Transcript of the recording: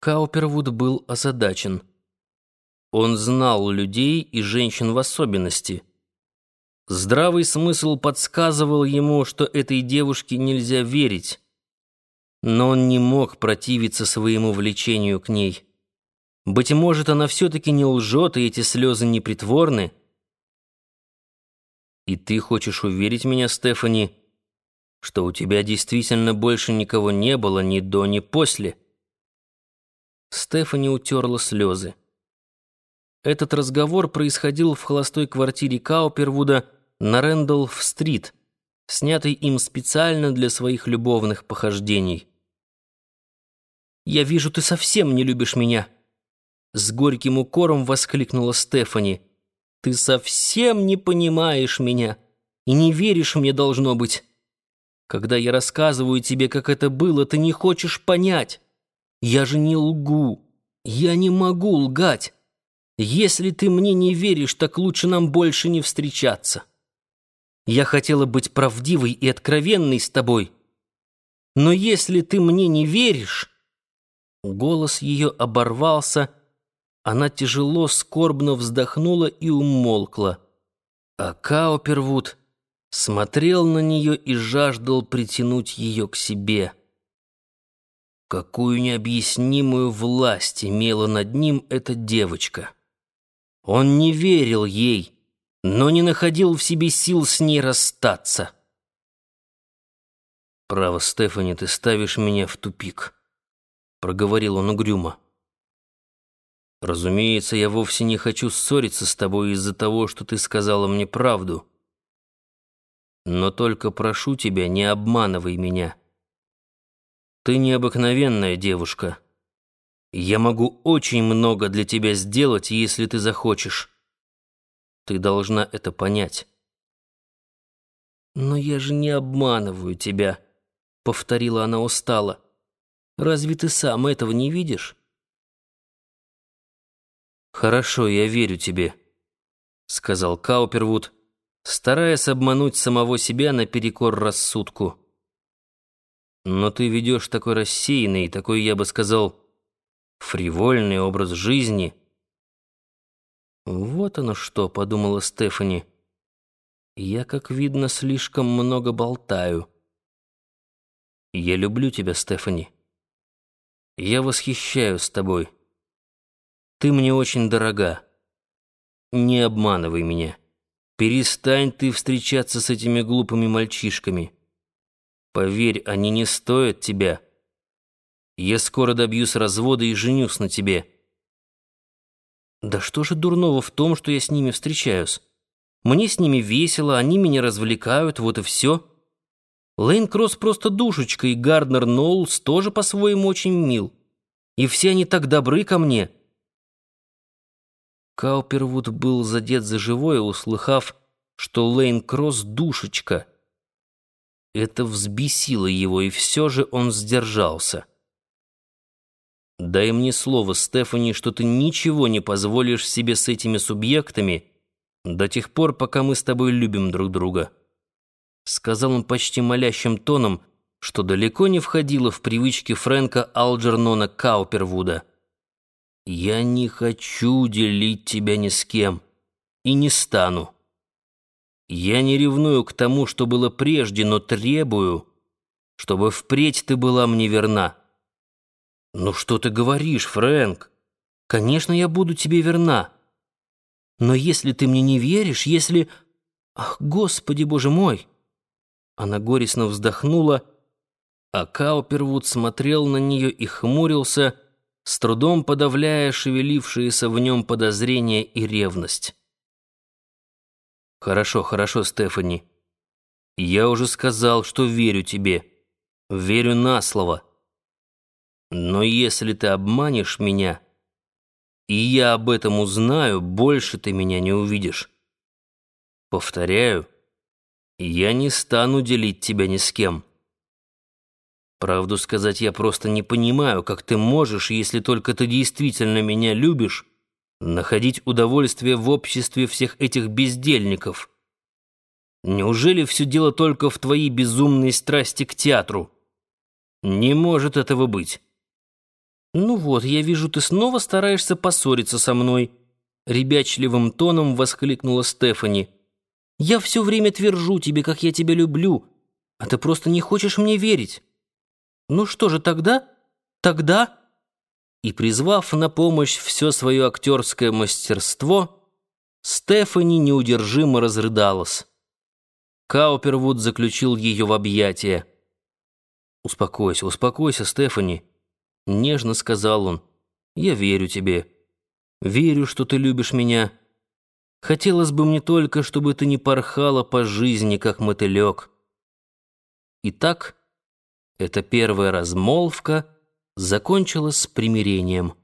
Каупервуд был озадачен. Он знал людей и женщин в особенности. Здравый смысл подсказывал ему, что этой девушке нельзя верить. Но он не мог противиться своему влечению к ней. Быть может, она все-таки не лжет, и эти слезы не притворны. «И ты хочешь уверить меня, Стефани, что у тебя действительно больше никого не было ни до, ни после?» Стефани утерла слезы. Этот разговор происходил в холостой квартире Каупервуда на Рэндолф-стрит, снятой им специально для своих любовных похождений. «Я вижу, ты совсем не любишь меня!» С горьким укором воскликнула Стефани. «Ты совсем не понимаешь меня и не веришь мне, должно быть. Когда я рассказываю тебе, как это было, ты не хочешь понять». Я же не лгу. Я не могу лгать. Если ты мне не веришь, так лучше нам больше не встречаться. Я хотела быть правдивой и откровенной с тобой. Но если ты мне не веришь...» Голос ее оборвался, она тяжело, скорбно вздохнула и умолкла. А Каупервуд смотрел на нее и жаждал притянуть ее к себе. Какую необъяснимую власть имела над ним эта девочка. Он не верил ей, но не находил в себе сил с ней расстаться. «Право, Стефани, ты ставишь меня в тупик», — проговорил он угрюмо. «Разумеется, я вовсе не хочу ссориться с тобой из-за того, что ты сказала мне правду. Но только прошу тебя, не обманывай меня». Ты необыкновенная девушка. Я могу очень много для тебя сделать, если ты захочешь. Ты должна это понять. Но я же не обманываю тебя, повторила она устало. Разве ты сам этого не видишь? Хорошо, я верю тебе, сказал Каупервуд, стараясь обмануть самого себя наперекор рассудку. Но ты ведешь такой рассеянный, такой, я бы сказал, фривольный образ жизни. Вот оно что, подумала Стефани. Я, как видно, слишком много болтаю. Я люблю тебя, Стефани. Я восхищаюсь тобой. Ты мне очень дорога. Не обманывай меня. Перестань ты встречаться с этими глупыми мальчишками. Поверь, они не стоят тебя. Я скоро добьюсь развода и женюсь на тебе. Да что же дурного в том, что я с ними встречаюсь? Мне с ними весело, они меня развлекают, вот и все. Лейн Кросс просто душечка, и Гарднер Ноулс тоже по-своему очень мил. И все они так добры ко мне. Каупервуд был задет за живое, услыхав, что Лейн Кросс душечка — это взбесило его, и все же он сдержался. «Дай мне слово, Стефани, что ты ничего не позволишь себе с этими субъектами до тех пор, пока мы с тобой любим друг друга», — сказал он почти молящим тоном, что далеко не входило в привычки Фрэнка Алджернона Каупервуда. «Я не хочу делить тебя ни с кем и не стану». Я не ревную к тому, что было прежде, но требую, чтобы впредь ты была мне верна. Ну что ты говоришь, Фрэнк? Конечно, я буду тебе верна. Но если ты мне не веришь, если... Ах, Господи, Боже мой! Она горестно вздохнула, а Каупервуд смотрел на нее и хмурился, с трудом подавляя шевелившиеся в нем подозрения и ревность. «Хорошо, хорошо, Стефани. Я уже сказал, что верю тебе. Верю на слово. Но если ты обманешь меня, и я об этом узнаю, больше ты меня не увидишь. Повторяю, я не стану делить тебя ни с кем. Правду сказать, я просто не понимаю, как ты можешь, если только ты действительно меня любишь, находить удовольствие в обществе всех этих бездельников? Неужели все дело только в твоей безумной страсти к театру? Не может этого быть. «Ну вот, я вижу, ты снова стараешься поссориться со мной», — ребячливым тоном воскликнула Стефани. «Я все время твержу тебе, как я тебя люблю, а ты просто не хочешь мне верить. Ну что же тогда? Тогда...» И, призвав на помощь все свое актерское мастерство, Стефани неудержимо разрыдалась. Каупервуд заключил ее в объятия. «Успокойся, успокойся, Стефани», — нежно сказал он. «Я верю тебе. Верю, что ты любишь меня. Хотелось бы мне только, чтобы ты не порхала по жизни, как мотылек». Итак, эта первая размолвка закончилась примирением.